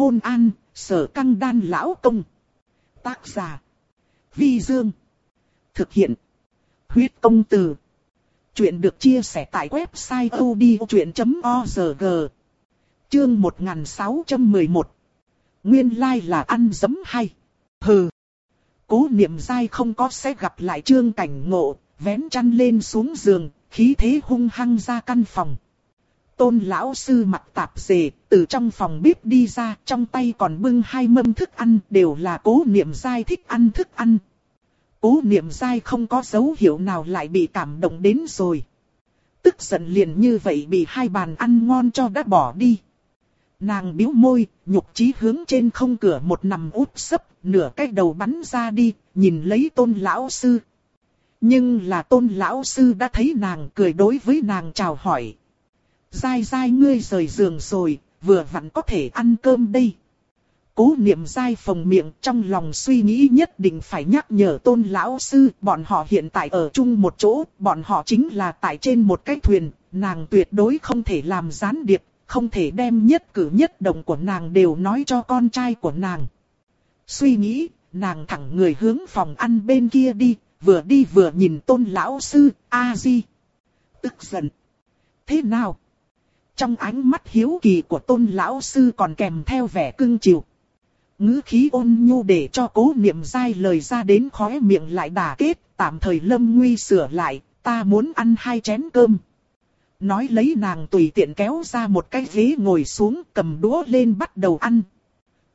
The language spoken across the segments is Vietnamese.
Hôn an, sở căng đan lão công. Tác giả. Vi Dương. Thực hiện. Huyết công từ. Chuyện được chia sẻ tại website odchuyện.org. Chương 1611. Nguyên lai là ăn dấm hay. Hừ. Cố niệm dai không có sẽ gặp lại trương cảnh ngộ, vén chăn lên xuống giường, khí thế hung hăng ra căn phòng. Tôn lão sư mặt tạp dề, từ trong phòng bếp đi ra, trong tay còn bưng hai mâm thức ăn, đều là cố niệm dai thích ăn thức ăn. Cố niệm dai không có dấu hiệu nào lại bị cảm động đến rồi. Tức giận liền như vậy bị hai bàn ăn ngon cho đã bỏ đi. Nàng biếu môi, nhục chí hướng trên không cửa một nằm út sấp, nửa cái đầu bắn ra đi, nhìn lấy tôn lão sư. Nhưng là tôn lão sư đã thấy nàng cười đối với nàng chào hỏi. Dai dai ngươi rời giường rồi, vừa vặn có thể ăn cơm đây. Cố niệm dai phồng miệng trong lòng suy nghĩ nhất định phải nhắc nhở tôn lão sư, bọn họ hiện tại ở chung một chỗ, bọn họ chính là tại trên một cái thuyền, nàng tuyệt đối không thể làm gián điệp, không thể đem nhất cử nhất động của nàng đều nói cho con trai của nàng. Suy nghĩ, nàng thẳng người hướng phòng ăn bên kia đi, vừa đi vừa nhìn tôn lão sư, A-di. Tức giận. Thế nào? Trong ánh mắt hiếu kỳ của tôn lão sư còn kèm theo vẻ cưng chiều. ngữ khí ôn nhu để cho cố niệm dai lời ra đến khóe miệng lại đà kết, tạm thời lâm nguy sửa lại, ta muốn ăn hai chén cơm. Nói lấy nàng tùy tiện kéo ra một cái ghế ngồi xuống cầm đũa lên bắt đầu ăn.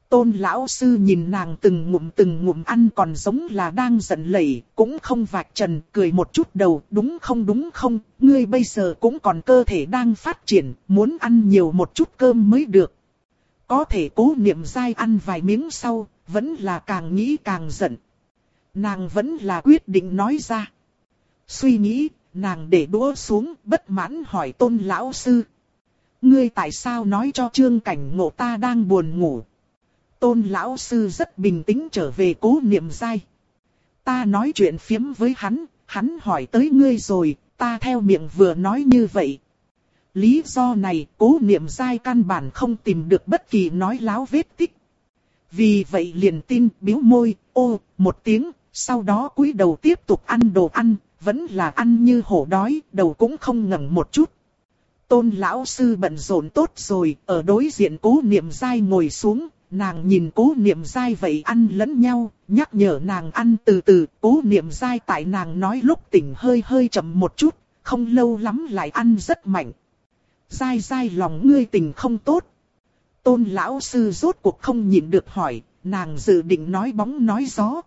Tôn lão sư nhìn nàng từng ngụm từng ngụm ăn còn giống là đang giận lẩy, cũng không vạch trần, cười một chút đầu, đúng không đúng không, ngươi bây giờ cũng còn cơ thể đang phát triển, muốn ăn nhiều một chút cơm mới được. Có thể cố niệm dai ăn vài miếng sau, vẫn là càng nghĩ càng giận. Nàng vẫn là quyết định nói ra. Suy nghĩ, nàng để đũa xuống, bất mãn hỏi tôn lão sư. Ngươi tại sao nói cho trương cảnh ngộ ta đang buồn ngủ? Tôn lão sư rất bình tĩnh trở về cố niệm dai. Ta nói chuyện phiếm với hắn, hắn hỏi tới ngươi rồi, ta theo miệng vừa nói như vậy. Lý do này cố niệm dai căn bản không tìm được bất kỳ nói láo vết tích. Vì vậy liền tin biếu môi, ô, một tiếng, sau đó cúi đầu tiếp tục ăn đồ ăn, vẫn là ăn như hổ đói, đầu cũng không ngẩng một chút. Tôn lão sư bận rộn tốt rồi, ở đối diện cố niệm dai ngồi xuống, nàng nhìn cố niệm dai vậy ăn lẫn nhau, nhắc nhở nàng ăn từ từ, cố niệm dai tại nàng nói lúc tỉnh hơi hơi chậm một chút, không lâu lắm lại ăn rất mạnh. Dai dai lòng ngươi tình không tốt. Tôn lão sư rốt cuộc không nhịn được hỏi, nàng dự định nói bóng nói gió.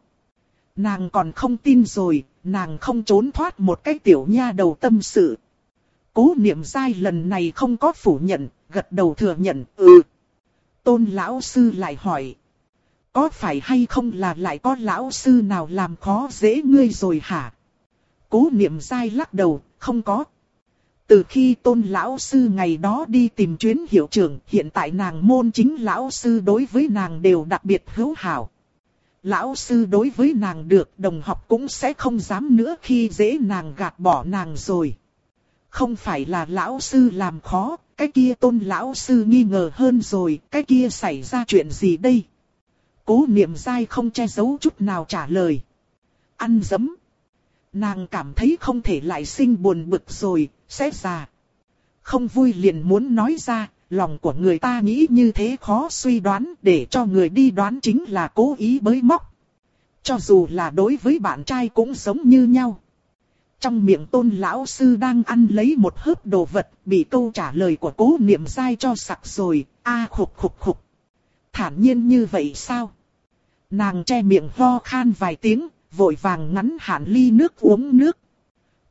Nàng còn không tin rồi, nàng không trốn thoát một cái tiểu nha đầu tâm sự. Cố niệm dai lần này không có phủ nhận, gật đầu thừa nhận, ừ. Tôn lão sư lại hỏi. Có phải hay không là lại có lão sư nào làm khó dễ ngươi rồi hả? Cố niệm dai lắc đầu, không có. Từ khi tôn lão sư ngày đó đi tìm chuyến hiệu trưởng, hiện tại nàng môn chính lão sư đối với nàng đều đặc biệt hữu hảo. Lão sư đối với nàng được đồng học cũng sẽ không dám nữa khi dễ nàng gạt bỏ nàng rồi. Không phải là lão sư làm khó, cái kia tôn lão sư nghi ngờ hơn rồi, cái kia xảy ra chuyện gì đây? Cố niệm dai không che giấu chút nào trả lời. Ăn dấm. Nàng cảm thấy không thể lại sinh buồn bực rồi, sẽ già. Không vui liền muốn nói ra, lòng của người ta nghĩ như thế khó suy đoán để cho người đi đoán chính là cố ý bới móc. Cho dù là đối với bạn trai cũng giống như nhau. Trong miệng tôn lão sư đang ăn lấy một hớp đồ vật, bị câu trả lời của cố niệm dai cho sặc rồi, a khục khục khục. Thản nhiên như vậy sao? Nàng che miệng ho khan vài tiếng, vội vàng ngắn hạn ly nước uống nước.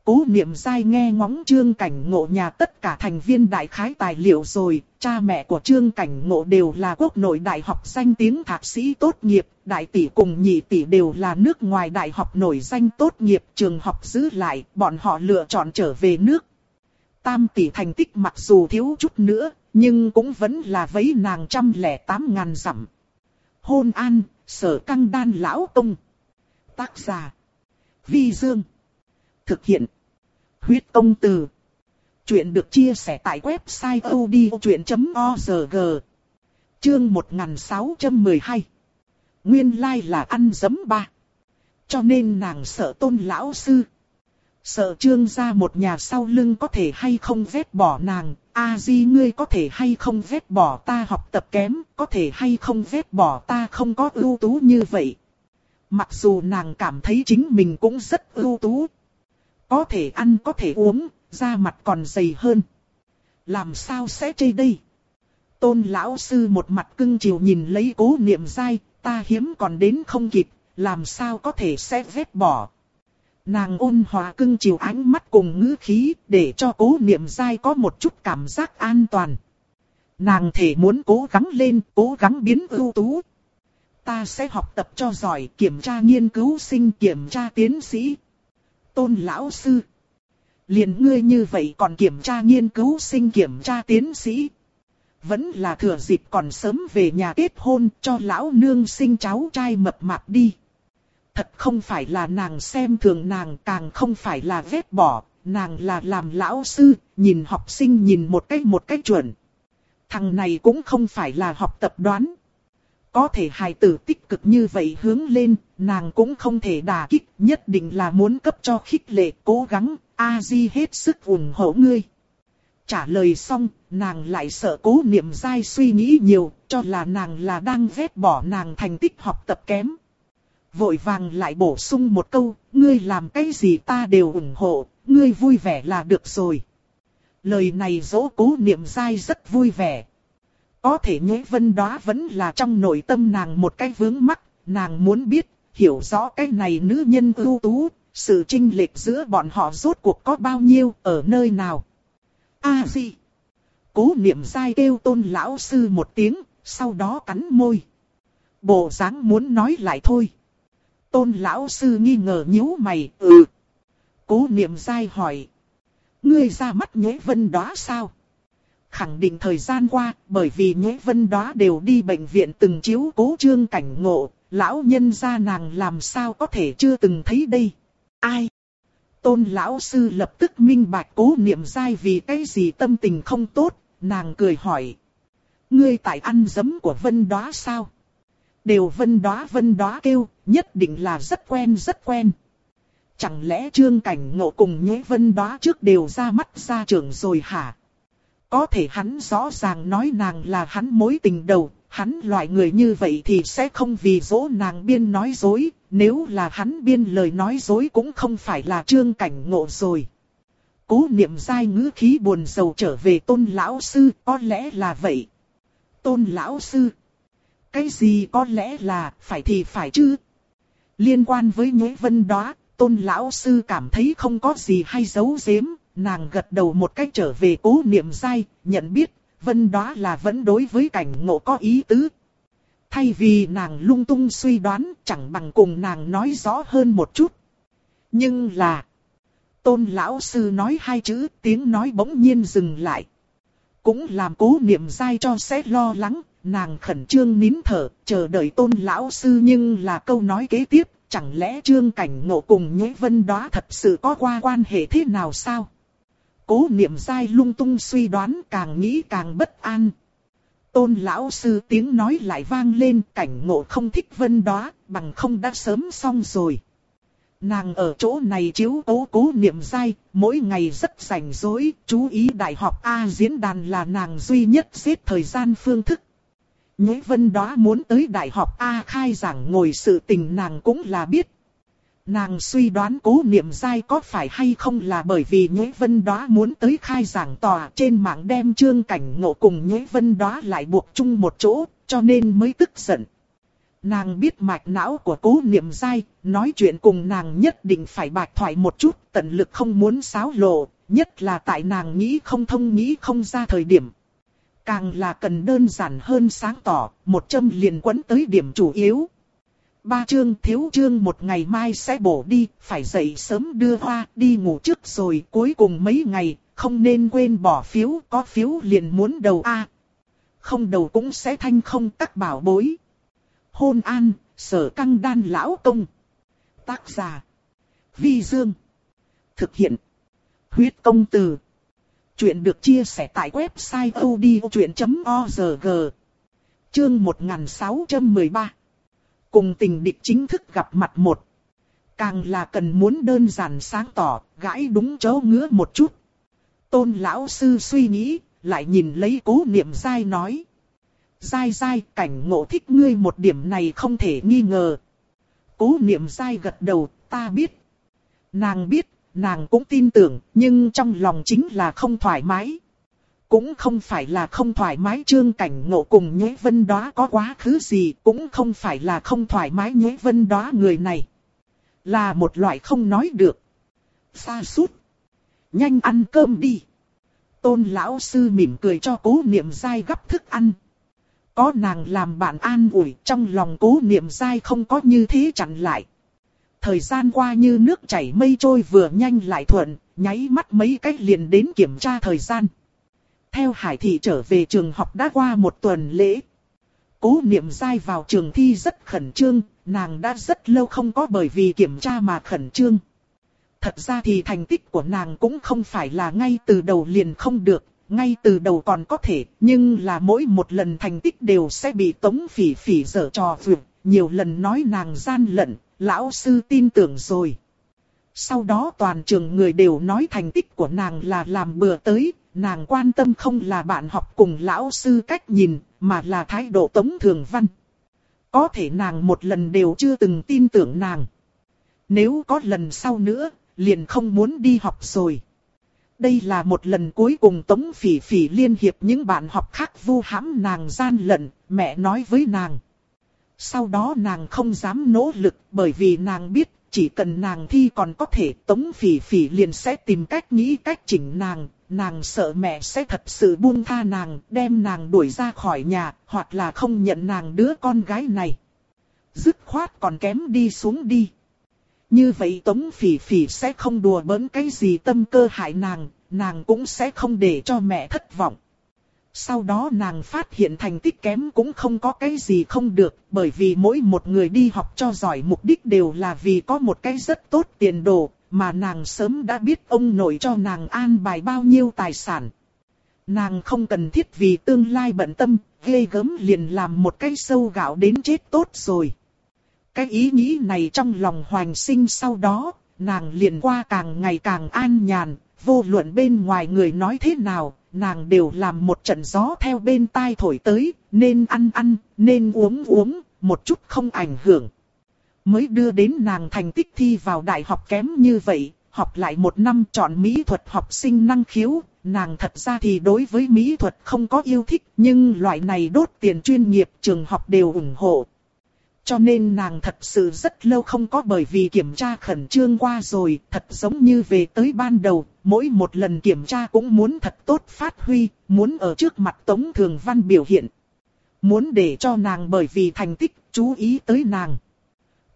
Cố niệm dai nghe ngóng trương cảnh ngộ nhà tất cả thành viên đại khái tài liệu rồi, cha mẹ của trương cảnh ngộ đều là quốc nội đại học danh tiếng thạc sĩ tốt nghiệp, đại tỷ cùng nhị tỷ đều là nước ngoài đại học nổi danh tốt nghiệp trường học giữ lại, bọn họ lựa chọn trở về nước. Tam tỷ thành tích mặc dù thiếu chút nữa, nhưng cũng vẫn là vấy nàng trăm lẻ tám ngàn dặm. Hôn an, sở căng đan lão công. Tác giả. Vi Dương. Thực hiện. Huyết công từ. Chuyện được chia sẻ tại website odchuyện.org Chương 1612 Nguyên lai là ăn dấm ba. Cho nên nàng sợ tôn lão sư. Sợ trương gia một nhà sau lưng có thể hay không vết bỏ nàng, a di ngươi có thể hay không vết bỏ ta học tập kém, có thể hay không vết bỏ ta không có ưu tú như vậy. Mặc dù nàng cảm thấy chính mình cũng rất ưu tú. Có thể ăn có thể uống, da mặt còn dày hơn. Làm sao sẽ chê đây? Tôn lão sư một mặt cưng chiều nhìn lấy cố niệm dai, ta hiếm còn đến không kịp, làm sao có thể sẽ vết bỏ. Nàng ôn hòa cưng chiều ánh mắt cùng ngữ khí để cho cố niệm dai có một chút cảm giác an toàn. Nàng thể muốn cố gắng lên, cố gắng biến ưu tú. Ta sẽ học tập cho giỏi, kiểm tra nghiên cứu sinh, kiểm tra tiến sĩ. Tôn lão sư. Liền ngươi như vậy còn kiểm tra nghiên cứu sinh kiểm tra tiến sĩ. Vẫn là thừa dịp còn sớm về nhà kết hôn cho lão nương sinh cháu trai mập mạp đi. Thật không phải là nàng xem thường nàng càng không phải là vết bỏ, nàng là làm lão sư, nhìn học sinh nhìn một cách một cách chuẩn. Thằng này cũng không phải là học tập đoán. Có thể hài tử tích cực như vậy hướng lên, nàng cũng không thể đả kích, nhất định là muốn cấp cho khích lệ cố gắng, A-di hết sức ủng hộ ngươi. Trả lời xong, nàng lại sợ cố niệm dai suy nghĩ nhiều, cho là nàng là đang vét bỏ nàng thành tích học tập kém. Vội vàng lại bổ sung một câu, ngươi làm cái gì ta đều ủng hộ, ngươi vui vẻ là được rồi. Lời này dỗ cố niệm dai rất vui vẻ. Có thể nhế vân đó vẫn là trong nội tâm nàng một cái vướng mắc, nàng muốn biết, hiểu rõ cái này nữ nhân ưu tú, sự trinh lệch giữa bọn họ rốt cuộc có bao nhiêu, ở nơi nào. A di, Cố niệm sai kêu tôn lão sư một tiếng, sau đó cắn môi. Bộ dáng muốn nói lại thôi. Tôn lão sư nghi ngờ nhíu mày, ừ. Cố niệm dai hỏi. Ngươi ra mắt nhế vân đó sao? Khẳng định thời gian qua, bởi vì nhế vân đó đều đi bệnh viện từng chiếu cố trương cảnh ngộ, lão nhân gia nàng làm sao có thể chưa từng thấy đây. Ai? Tôn lão sư lập tức minh bạch cố niệm dai vì cái gì tâm tình không tốt, nàng cười hỏi. Ngươi tại ăn dấm của vân đóa sao? Đều vân đóa vân đóa kêu, nhất định là rất quen rất quen. Chẳng lẽ trương cảnh ngộ cùng nhế vân đóa trước đều ra mắt ra trưởng rồi hả? Có thể hắn rõ ràng nói nàng là hắn mối tình đầu, hắn loại người như vậy thì sẽ không vì dỗ nàng biên nói dối, nếu là hắn biên lời nói dối cũng không phải là trương cảnh ngộ rồi. Cố niệm dai ngữ khí buồn sầu trở về tôn lão sư, có lẽ là vậy. Tôn lão sư. Cái gì có lẽ là, phải thì phải chứ. Liên quan với nhế vân đó, tôn lão sư cảm thấy không có gì hay giấu giếm, nàng gật đầu một cách trở về cố niệm dai, nhận biết, vân đó là vẫn đối với cảnh ngộ có ý tứ. Thay vì nàng lung tung suy đoán, chẳng bằng cùng nàng nói rõ hơn một chút. Nhưng là, tôn lão sư nói hai chữ, tiếng nói bỗng nhiên dừng lại. Cũng làm cố niệm dai cho sẽ lo lắng, nàng khẩn trương nín thở, chờ đợi tôn lão sư nhưng là câu nói kế tiếp, chẳng lẽ trương cảnh ngộ cùng nhế vân đó thật sự có qua quan hệ thế nào sao? Cố niệm dai lung tung suy đoán càng nghĩ càng bất an. Tôn lão sư tiếng nói lại vang lên cảnh ngộ không thích vân đó, bằng không đã sớm xong rồi. Nàng ở chỗ này chiếu cố cố niệm dai, mỗi ngày rất rảnh rỗi, chú ý đại học A diễn đàn là nàng duy nhất xếp thời gian phương thức. Nhế vân đó muốn tới đại học A khai giảng ngồi sự tình nàng cũng là biết. Nàng suy đoán cố niệm dai có phải hay không là bởi vì Nhế Vân đó muốn tới khai giảng tòa trên mạng đem trương cảnh ngộ cùng Nhế Vân đó lại buộc chung một chỗ, cho nên mới tức giận. Nàng biết mạch não của cố niệm dai, nói chuyện cùng nàng nhất định phải bạch thoại một chút, tận lực không muốn xáo lộ, nhất là tại nàng nghĩ không thông nghĩ không ra thời điểm. Càng là cần đơn giản hơn sáng tỏ, một châm liền quấn tới điểm chủ yếu. Ba chương thiếu chương một ngày mai sẽ bổ đi, phải dậy sớm đưa hoa, đi ngủ trước rồi cuối cùng mấy ngày, không nên quên bỏ phiếu, có phiếu liền muốn đầu A. không đầu cũng sẽ thanh không các bảo bối. Hôn an, sở căng đan lão công. Tác giả. Vi Dương. Thực hiện. Huyết công từ. Chuyện được chia sẻ tại website odchuyện.org. Chương 1613 Cùng tình địch chính thức gặp mặt một. Càng là cần muốn đơn giản sáng tỏ, gãi đúng chỗ ngứa một chút. Tôn lão sư suy nghĩ, lại nhìn lấy cố niệm dai nói. Dai dai, cảnh ngộ thích ngươi một điểm này không thể nghi ngờ. Cố niệm dai gật đầu, ta biết. Nàng biết, nàng cũng tin tưởng, nhưng trong lòng chính là không thoải mái. Cũng không phải là không thoải mái trương cảnh ngộ cùng nhuế vân đó có quá khứ gì, cũng không phải là không thoải mái nhuế vân đó người này. Là một loại không nói được. Xa sút Nhanh ăn cơm đi. Tôn lão sư mỉm cười cho cố niệm dai gấp thức ăn. Có nàng làm bạn an ủi trong lòng cố niệm dai không có như thế chặn lại. Thời gian qua như nước chảy mây trôi vừa nhanh lại thuận, nháy mắt mấy cách liền đến kiểm tra thời gian. Theo Hải Thị trở về trường học đã qua một tuần lễ. Cố niệm dai vào trường thi rất khẩn trương, nàng đã rất lâu không có bởi vì kiểm tra mà khẩn trương. Thật ra thì thành tích của nàng cũng không phải là ngay từ đầu liền không được, ngay từ đầu còn có thể, nhưng là mỗi một lần thành tích đều sẽ bị tống phỉ phỉ dở trò vượt, nhiều lần nói nàng gian lận, lão sư tin tưởng rồi. Sau đó toàn trường người đều nói thành tích của nàng là làm bừa tới, nàng quan tâm không là bạn học cùng lão sư cách nhìn, mà là thái độ tống thường văn. Có thể nàng một lần đều chưa từng tin tưởng nàng. Nếu có lần sau nữa, liền không muốn đi học rồi. Đây là một lần cuối cùng Tống Phỉ Phỉ liên hiệp những bạn học khác vu hãm nàng gian lận, mẹ nói với nàng. Sau đó nàng không dám nỗ lực bởi vì nàng biết chỉ cần nàng thi còn có thể Tống Phỉ Phỉ liền sẽ tìm cách nghĩ cách chỉnh nàng, nàng sợ mẹ sẽ thật sự buông tha nàng, đem nàng đuổi ra khỏi nhà, hoặc là không nhận nàng đứa con gái này. Dứt khoát còn kém đi xuống đi. Như vậy Tống Phỉ Phỉ sẽ không đùa bỡn cái gì tâm cơ hại nàng, nàng cũng sẽ không để cho mẹ thất vọng. Sau đó nàng phát hiện thành tích kém cũng không có cái gì không được, bởi vì mỗi một người đi học cho giỏi mục đích đều là vì có một cái rất tốt tiền đồ, mà nàng sớm đã biết ông nội cho nàng an bài bao nhiêu tài sản. Nàng không cần thiết vì tương lai bận tâm, ghê gớm liền làm một cái sâu gạo đến chết tốt rồi. Cái ý nghĩ này trong lòng hoành sinh sau đó, nàng liền qua càng ngày càng an nhàn, vô luận bên ngoài người nói thế nào, nàng đều làm một trận gió theo bên tai thổi tới, nên ăn ăn, nên uống uống, một chút không ảnh hưởng. Mới đưa đến nàng thành tích thi vào đại học kém như vậy, học lại một năm chọn mỹ thuật học sinh năng khiếu, nàng thật ra thì đối với mỹ thuật không có yêu thích, nhưng loại này đốt tiền chuyên nghiệp trường học đều ủng hộ, cho nên nàng thật sự rất lâu không có bởi vì kiểm tra khẩn trương qua rồi, thật giống như về tới ban đầu, mỗi một lần kiểm tra cũng muốn thật tốt phát huy, muốn ở trước mặt Tống Thường Văn biểu hiện. Muốn để cho nàng bởi vì thành tích, chú ý tới nàng.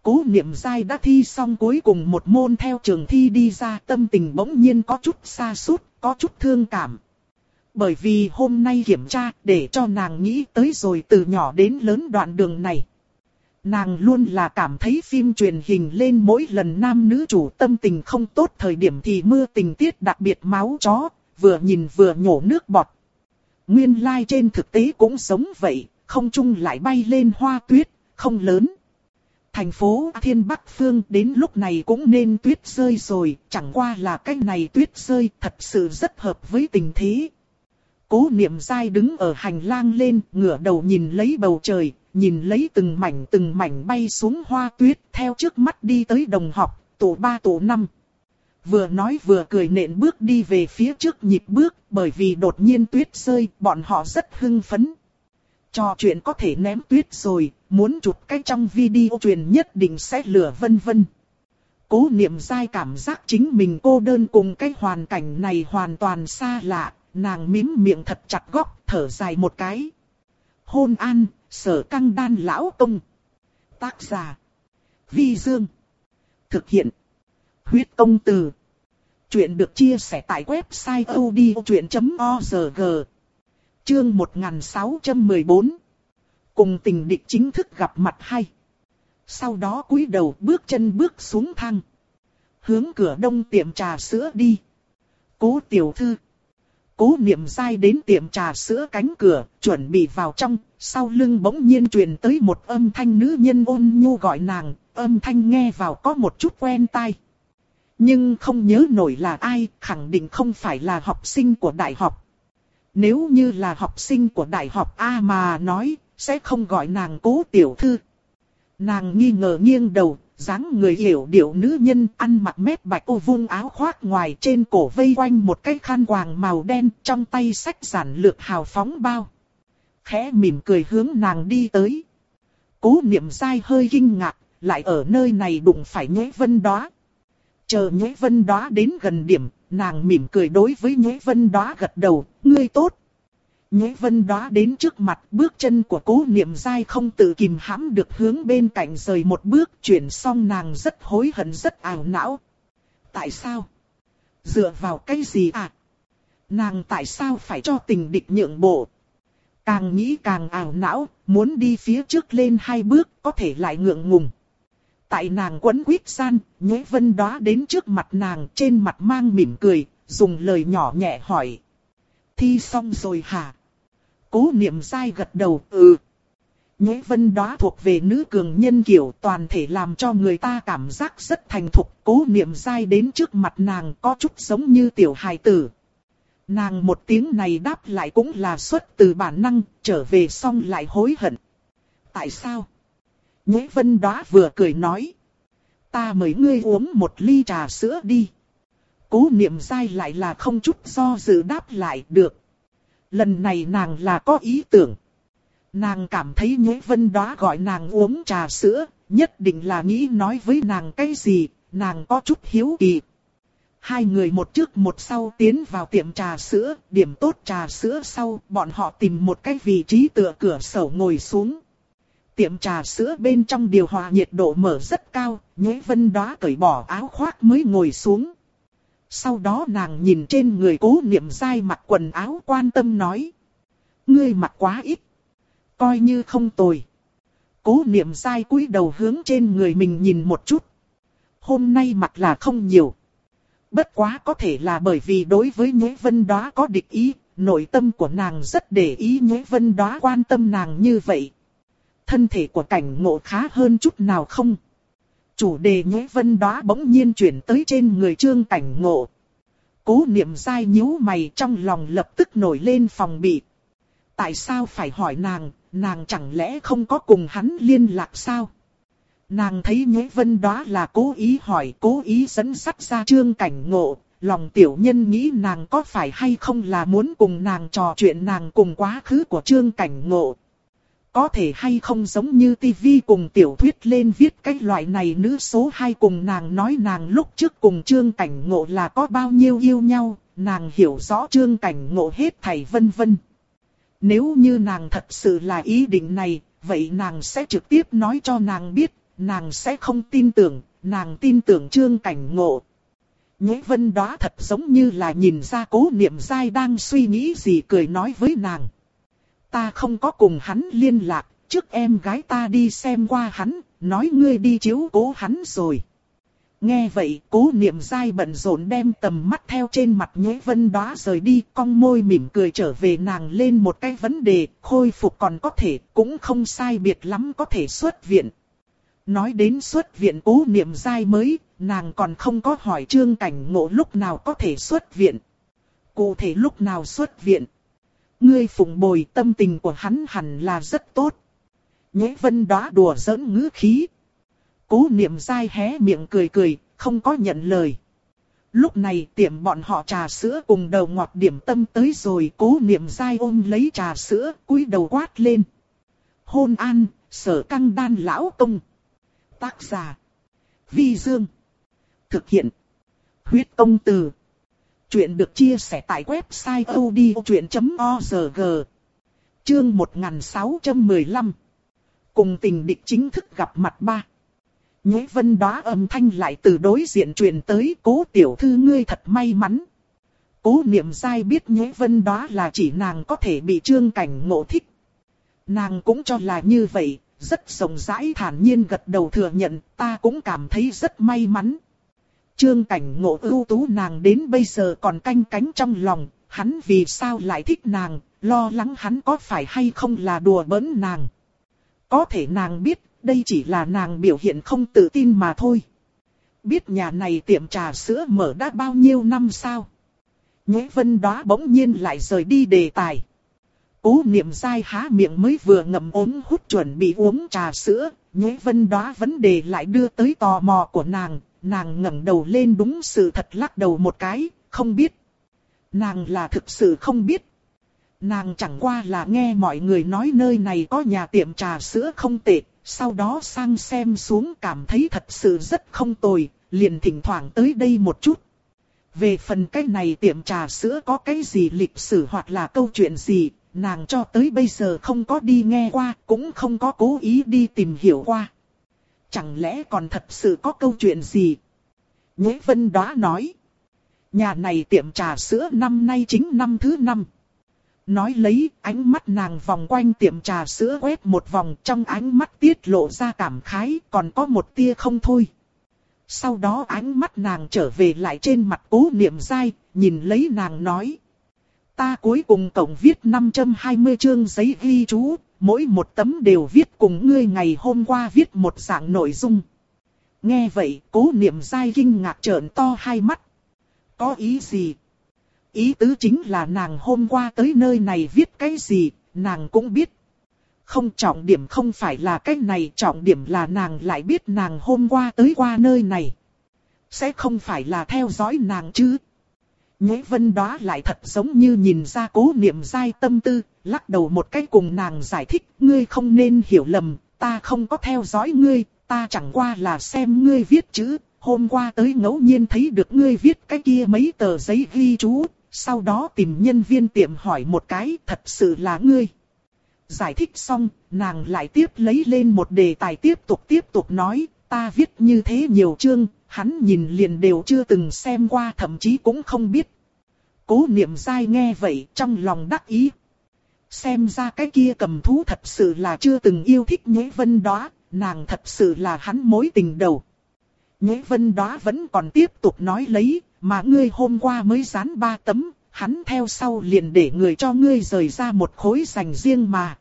Cố niệm dai đã thi xong cuối cùng một môn theo trường thi đi ra tâm tình bỗng nhiên có chút xa sút có chút thương cảm. Bởi vì hôm nay kiểm tra để cho nàng nghĩ tới rồi từ nhỏ đến lớn đoạn đường này. Nàng luôn là cảm thấy phim truyền hình lên mỗi lần nam nữ chủ tâm tình không tốt thời điểm thì mưa tình tiết đặc biệt máu chó, vừa nhìn vừa nhổ nước bọt. Nguyên lai like trên thực tế cũng giống vậy, không chung lại bay lên hoa tuyết, không lớn. Thành phố Thiên Bắc Phương đến lúc này cũng nên tuyết rơi rồi, chẳng qua là cái này tuyết rơi thật sự rất hợp với tình thế. Cố niệm dai đứng ở hành lang lên, ngửa đầu nhìn lấy bầu trời, nhìn lấy từng mảnh từng mảnh bay xuống hoa tuyết, theo trước mắt đi tới đồng học, tổ ba tổ năm. Vừa nói vừa cười nện bước đi về phía trước nhịp bước, bởi vì đột nhiên tuyết rơi, bọn họ rất hưng phấn. Trò chuyện có thể ném tuyết rồi, muốn chụp cái trong video truyền nhất định sẽ lửa vân vân. Cố niệm dai cảm giác chính mình cô đơn cùng cái hoàn cảnh này hoàn toàn xa lạ, nàng mím miệng thật chặt góc, thở dài một cái. Hôn an, sở căng đan lão công. Tác giả. Vi Dương. Thực hiện. Huyết công từ. Chuyện được chia sẻ tại website odchuyện.org. Chương 1614. Cùng tình địch chính thức gặp mặt hay. Sau đó cúi đầu bước chân bước xuống thang. Hướng cửa đông tiệm trà sữa đi. Cố tiểu thư. Cố niệm dai đến tiệm trà sữa cánh cửa, chuẩn bị vào trong, sau lưng bỗng nhiên truyền tới một âm thanh nữ nhân ôn nhu gọi nàng, âm thanh nghe vào có một chút quen tai. Nhưng không nhớ nổi là ai, khẳng định không phải là học sinh của đại học. Nếu như là học sinh của đại học A mà nói, sẽ không gọi nàng cố tiểu thư. Nàng nghi ngờ nghiêng đầu, dáng người hiểu điệu nữ nhân ăn mặc mét bạch ô vung áo khoác ngoài trên cổ vây quanh một cái khăn quàng màu đen trong tay sách giản lược hào phóng bao. Khẽ mỉm cười hướng nàng đi tới. Cố niệm dai hơi kinh ngạc, lại ở nơi này đụng phải nhuế vân đó. Chờ nhuế vân đó đến gần điểm, nàng mỉm cười đối với nhuế vân đó gật đầu, ngươi tốt. Nhế vân đó đến trước mặt bước chân của cố niệm dai không tự kìm hãm được hướng bên cạnh rời một bước chuyển xong nàng rất hối hận rất ảo não. Tại sao? Dựa vào cái gì à? Nàng tại sao phải cho tình địch nhượng bộ? Càng nghĩ càng ảo não, muốn đi phía trước lên hai bước có thể lại ngượng ngùng. Tại nàng quấn quýt gian, nhế vân đó đến trước mặt nàng trên mặt mang mỉm cười, dùng lời nhỏ nhẹ hỏi. Thi xong rồi hả? Cố niệm sai gật đầu, ừ. Nhế vân đó thuộc về nữ cường nhân kiểu toàn thể làm cho người ta cảm giác rất thành thục. Cố niệm sai đến trước mặt nàng có chút giống như tiểu hài tử. Nàng một tiếng này đáp lại cũng là xuất từ bản năng, trở về xong lại hối hận. Tại sao? Nhế vân đó vừa cười nói. Ta mời ngươi uống một ly trà sữa đi. Cố niệm dai lại là không chút do dự đáp lại được. Lần này nàng là có ý tưởng. Nàng cảm thấy Nhế Vân đó gọi nàng uống trà sữa, nhất định là nghĩ nói với nàng cái gì, nàng có chút hiếu kỳ. Hai người một trước một sau tiến vào tiệm trà sữa, điểm tốt trà sữa sau, bọn họ tìm một cái vị trí tựa cửa sổ ngồi xuống. Tiệm trà sữa bên trong điều hòa nhiệt độ mở rất cao, Nhế Vân đó cởi bỏ áo khoác mới ngồi xuống. Sau đó nàng nhìn trên người cố niệm dai mặc quần áo quan tâm nói. Ngươi mặc quá ít. Coi như không tồi. Cố niệm dai cúi đầu hướng trên người mình nhìn một chút. Hôm nay mặc là không nhiều. Bất quá có thể là bởi vì đối với Nhế Vân đó có địch ý, nội tâm của nàng rất để ý Nhế Vân đó quan tâm nàng như vậy. Thân thể của cảnh ngộ khá hơn chút nào không? Chủ đề Nhuế Vân đó bỗng nhiên chuyển tới trên người trương cảnh ngộ. Cố niệm dai nhíu mày trong lòng lập tức nổi lên phòng bị. Tại sao phải hỏi nàng, nàng chẳng lẽ không có cùng hắn liên lạc sao? Nàng thấy Nhuế Vân đó là cố ý hỏi, cố ý dẫn sắt ra trương cảnh ngộ, lòng tiểu nhân nghĩ nàng có phải hay không là muốn cùng nàng trò chuyện nàng cùng quá khứ của trương cảnh ngộ. Có thể hay không giống như tivi cùng tiểu thuyết lên viết cái loại này nữ số 2 cùng nàng nói nàng lúc trước cùng trương cảnh ngộ là có bao nhiêu yêu nhau, nàng hiểu rõ trương cảnh ngộ hết thảy vân vân. Nếu như nàng thật sự là ý định này, vậy nàng sẽ trực tiếp nói cho nàng biết, nàng sẽ không tin tưởng, nàng tin tưởng trương cảnh ngộ. Nhế vân đó thật giống như là nhìn ra cố niệm dai đang suy nghĩ gì cười nói với nàng. Ta không có cùng hắn liên lạc, trước em gái ta đi xem qua hắn, nói ngươi đi chiếu cố hắn rồi. Nghe vậy, cố niệm dai bận rộn đem tầm mắt theo trên mặt nhuế vân đó rời đi, cong môi mỉm cười trở về nàng lên một cái vấn đề, khôi phục còn có thể, cũng không sai biệt lắm có thể xuất viện. Nói đến xuất viện cố niệm dai mới, nàng còn không có hỏi trương cảnh ngộ lúc nào có thể xuất viện. Cụ thể lúc nào xuất viện. Ngươi phụng bồi tâm tình của hắn hẳn là rất tốt. Nhế vân đó đùa giỡn ngữ khí. Cố niệm dai hé miệng cười cười, không có nhận lời. Lúc này tiệm bọn họ trà sữa cùng đầu ngọt điểm tâm tới rồi cố niệm dai ôm lấy trà sữa cúi đầu quát lên. Hôn an, sở căng đan lão công. Tác giả. Vi Dương. Thực hiện. Huyết công từ. Chuyện được chia sẻ tại website odchuyện.org. Chương 1615. Cùng tình địch chính thức gặp mặt ba. Nhế vân đóa âm thanh lại từ đối diện truyền tới cố tiểu thư ngươi thật may mắn. Cố niệm dai biết nhế vân đóa là chỉ nàng có thể bị trương cảnh ngộ thích. Nàng cũng cho là như vậy, rất rộng rãi thản nhiên gật đầu thừa nhận ta cũng cảm thấy rất may mắn. Trương cảnh ngộ ưu tú nàng đến bây giờ còn canh cánh trong lòng, hắn vì sao lại thích nàng, lo lắng hắn có phải hay không là đùa bỡn nàng. Có thể nàng biết, đây chỉ là nàng biểu hiện không tự tin mà thôi. Biết nhà này tiệm trà sữa mở đã bao nhiêu năm sao? Nhế vân đó bỗng nhiên lại rời đi đề tài. Cố niệm dai há miệng mới vừa ngậm ốm hút chuẩn bị uống trà sữa, Nhế vân đó vấn đề lại đưa tới tò mò của nàng, nàng ngẩng đầu lên đúng sự thật lắc đầu một cái, không biết. Nàng là thực sự không biết. Nàng chẳng qua là nghe mọi người nói nơi này có nhà tiệm trà sữa không tệ, sau đó sang xem xuống cảm thấy thật sự rất không tồi, liền thỉnh thoảng tới đây một chút. Về phần cái này tiệm trà sữa có cái gì lịch sử hoặc là câu chuyện gì, nàng cho tới bây giờ không có đi nghe qua, cũng không có cố ý đi tìm hiểu qua. Chẳng lẽ còn thật sự có câu chuyện gì? Nhế Vân đó nói. Nhà này tiệm trà sữa năm nay chính năm thứ năm. Nói lấy, ánh mắt nàng vòng quanh tiệm trà sữa quét một vòng trong ánh mắt tiết lộ ra cảm khái, còn có một tia không thôi. Sau đó ánh mắt nàng trở về lại trên mặt cố niệm dai, nhìn lấy nàng nói. Ta cuối cùng tổng viết 520 chương giấy ghi chú, mỗi một tấm đều viết cùng ngươi ngày hôm qua viết một dạng nội dung. Nghe vậy, cố niệm dai kinh ngạc trợn to hai mắt. Có ý gì? Ý tứ chính là nàng hôm qua tới nơi này viết cái gì, nàng cũng biết. Không trọng điểm không phải là cái này, trọng điểm là nàng lại biết nàng hôm qua tới qua nơi này. Sẽ không phải là theo dõi nàng chứ. Nhuế vân đó lại thật giống như nhìn ra cố niệm dai tâm tư, lắc đầu một cái cùng nàng giải thích, ngươi không nên hiểu lầm, ta không có theo dõi ngươi, ta chẳng qua là xem ngươi viết chữ, hôm qua tới ngẫu nhiên thấy được ngươi viết cái kia mấy tờ giấy ghi chú, sau đó tìm nhân viên tiệm hỏi một cái, thật sự là ngươi. Giải thích xong, nàng lại tiếp lấy lên một đề tài tiếp tục tiếp tục nói, ta viết như thế nhiều chương, hắn nhìn liền đều chưa từng xem qua thậm chí cũng không biết. Cố niệm dai nghe vậy trong lòng đắc ý. Xem ra cái kia cầm thú thật sự là chưa từng yêu thích nhế vân đó, nàng thật sự là hắn mối tình đầu. Nhế vân đó vẫn còn tiếp tục nói lấy, mà ngươi hôm qua mới dán ba tấm, hắn theo sau liền để người cho ngươi rời ra một khối dành riêng mà.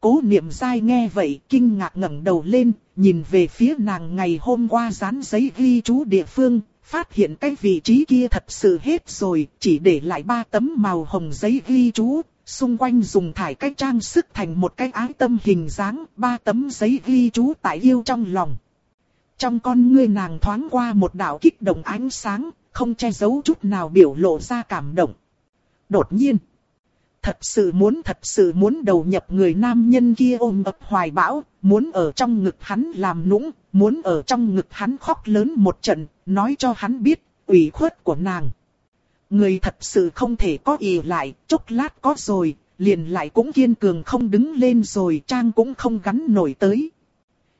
Cố niệm dai nghe vậy kinh ngạc ngẩng đầu lên, nhìn về phía nàng ngày hôm qua dán giấy ghi chú địa phương, phát hiện cái vị trí kia thật sự hết rồi, chỉ để lại ba tấm màu hồng giấy ghi chú, xung quanh dùng thải cách trang sức thành một cái ái tâm hình dáng, ba tấm giấy ghi chú tại yêu trong lòng. Trong con ngươi nàng thoáng qua một đạo kích động ánh sáng, không che giấu chút nào biểu lộ ra cảm động. Đột nhiên, thật sự muốn thật sự muốn đầu nhập người nam nhân kia ôm ập hoài bão, muốn ở trong ngực hắn làm nũng, muốn ở trong ngực hắn khóc lớn một trận, nói cho hắn biết, ủy khuất của nàng. Người thật sự không thể có ỉ lại, chốc lát có rồi, liền lại cũng kiên cường không đứng lên rồi, trang cũng không gắn nổi tới.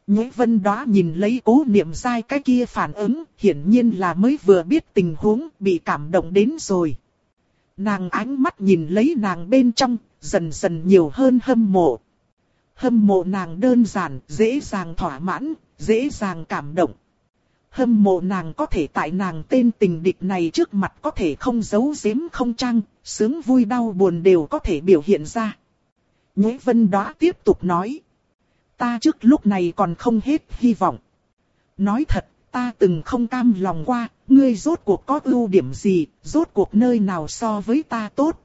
Nhế vân đó nhìn lấy cố niệm sai cái kia phản ứng, hiển nhiên là mới vừa biết tình huống, bị cảm động đến rồi. Nàng ánh mắt nhìn lấy nàng bên trong, dần dần nhiều hơn hâm mộ. Hâm mộ nàng đơn giản, dễ dàng thỏa mãn, dễ dàng cảm động. Hâm mộ nàng có thể tại nàng tên tình địch này trước mặt có thể không giấu giếm không trăng, sướng vui đau buồn đều có thể biểu hiện ra. Nhế vân đó tiếp tục nói. Ta trước lúc này còn không hết hy vọng. Nói thật, ta từng không cam lòng qua, ngươi rốt cuộc có ưu điểm gì, rốt cuộc nơi nào so với ta tốt.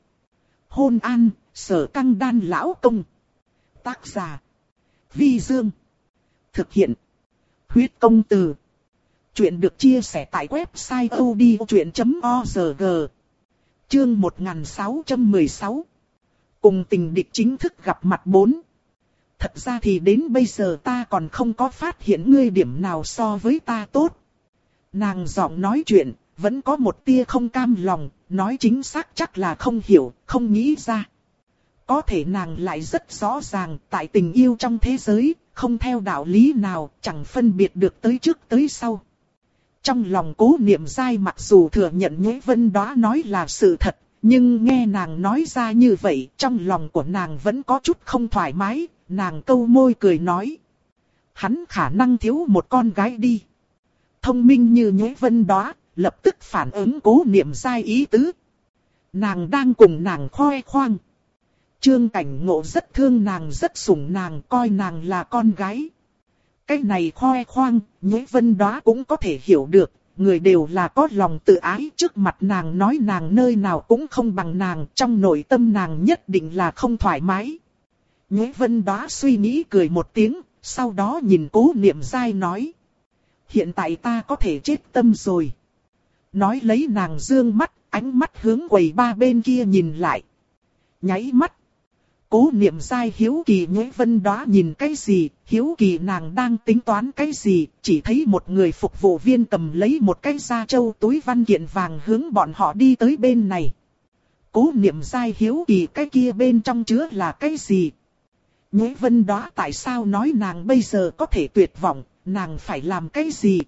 Hôn an, sở căng đan lão công. Tác giả. Vi Dương. Thực hiện. Huyết công từ. Chuyện được chia sẻ tại website odchuyện.org. Chương 1616. Cùng tình địch chính thức gặp mặt 4 thật ra thì đến bây giờ ta còn không có phát hiện ngươi điểm nào so với ta tốt. Nàng giọng nói chuyện, vẫn có một tia không cam lòng, nói chính xác chắc là không hiểu, không nghĩ ra. Có thể nàng lại rất rõ ràng, tại tình yêu trong thế giới, không theo đạo lý nào, chẳng phân biệt được tới trước tới sau. Trong lòng cố niệm dai mặc dù thừa nhận nhế vân đó nói là sự thật, nhưng nghe nàng nói ra như vậy, trong lòng của nàng vẫn có chút không thoải mái, nàng câu môi cười nói. Hắn khả năng thiếu một con gái đi. Thông minh như nhế vân đó, lập tức phản ứng cố niệm sai ý tứ. Nàng đang cùng nàng khoe khoang. Trương cảnh ngộ rất thương nàng rất sủng nàng coi nàng là con gái. Cái này khoe khoang, nhế vân đó cũng có thể hiểu được, người đều là có lòng tự ái trước mặt nàng nói nàng nơi nào cũng không bằng nàng, trong nội tâm nàng nhất định là không thoải mái. Nhế vân đó suy nghĩ cười một tiếng, sau đó nhìn cố niệm dai nói. Hiện tại ta có thể chết tâm rồi. Nói lấy nàng dương mắt, ánh mắt hướng quầy ba bên kia nhìn lại. Nháy mắt. Cố niệm sai hiếu kỳ nhế vân đó nhìn cái gì, hiếu kỳ nàng đang tính toán cái gì, chỉ thấy một người phục vụ viên cầm lấy một cái da trâu túi văn kiện vàng hướng bọn họ đi tới bên này. Cố niệm sai hiếu kỳ cái kia bên trong chứa là cái gì. Nhế vân đó tại sao nói nàng bây giờ có thể tuyệt vọng, nàng phải làm cái gì.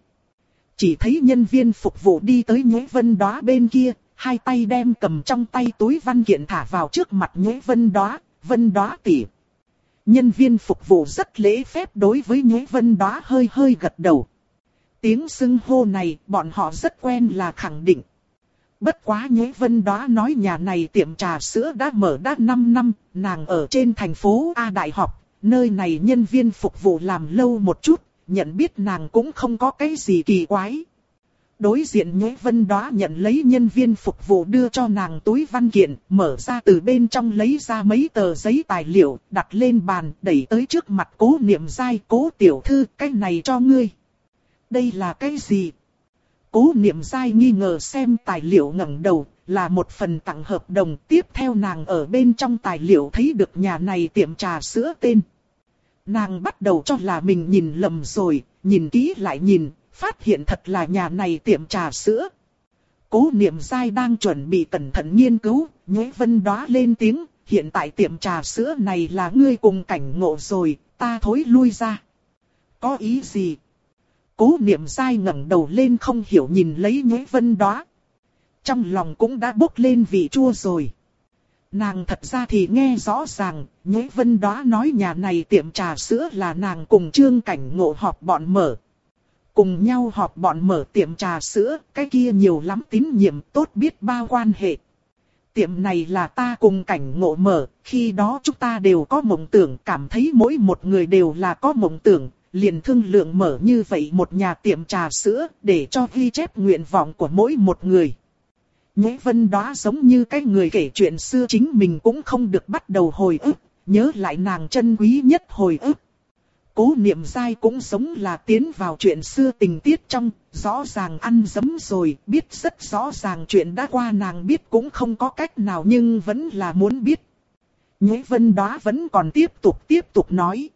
Chỉ thấy nhân viên phục vụ đi tới nhuế vân đó bên kia, hai tay đem cầm trong tay túi văn kiện thả vào trước mặt nhuế vân đó, vân đó tỉ. Nhân viên phục vụ rất lễ phép đối với nhuế vân đó hơi hơi gật đầu. Tiếng xưng hô này bọn họ rất quen là khẳng định. Bất quá Nhuế vân đó nói nhà này tiệm trà sữa đã mở đã 5 năm, nàng ở trên thành phố A Đại học, nơi này nhân viên phục vụ làm lâu một chút, nhận biết nàng cũng không có cái gì kỳ quái. Đối diện nhế vân đó nhận lấy nhân viên phục vụ đưa cho nàng túi văn kiện, mở ra từ bên trong lấy ra mấy tờ giấy tài liệu, đặt lên bàn, đẩy tới trước mặt cố niệm dai, cố tiểu thư, cái này cho ngươi. Đây là cái gì? Cố niệm dai nghi ngờ xem tài liệu ngẩng đầu, là một phần tặng hợp đồng, tiếp theo nàng ở bên trong tài liệu thấy được nhà này tiệm trà sữa tên. Nàng bắt đầu cho là mình nhìn lầm rồi, nhìn kỹ lại nhìn, phát hiện thật là nhà này tiệm trà sữa. Cố niệm dai đang chuẩn bị cẩn thận nghiên cứu, nhuế vân đó lên tiếng, hiện tại tiệm trà sữa này là ngươi cùng cảnh ngộ rồi, ta thối lui ra. Có ý gì? Cố niệm dai ngẩng đầu lên không hiểu nhìn lấy nhuế vân đó. Trong lòng cũng đã bốc lên vị chua rồi. Nàng thật ra thì nghe rõ ràng, nhuế vân đó nói nhà này tiệm trà sữa là nàng cùng trương cảnh ngộ họp bọn mở. Cùng nhau họp bọn mở tiệm trà sữa, cái kia nhiều lắm tín nhiệm tốt biết bao quan hệ. Tiệm này là ta cùng cảnh ngộ mở, khi đó chúng ta đều có mộng tưởng, cảm thấy mỗi một người đều là có mộng tưởng, liền thương lượng mở như vậy một nhà tiệm trà sữa, để cho ghi chép nguyện vọng của mỗi một người. Nhế vân đó giống như cái người kể chuyện xưa chính mình cũng không được bắt đầu hồi ức, nhớ lại nàng chân quý nhất hồi ức. Cố niệm dai cũng giống là tiến vào chuyện xưa tình tiết trong, rõ ràng ăn dấm rồi, biết rất rõ ràng chuyện đã qua nàng biết cũng không có cách nào nhưng vẫn là muốn biết. Nhế vân đó vẫn còn tiếp tục tiếp tục nói.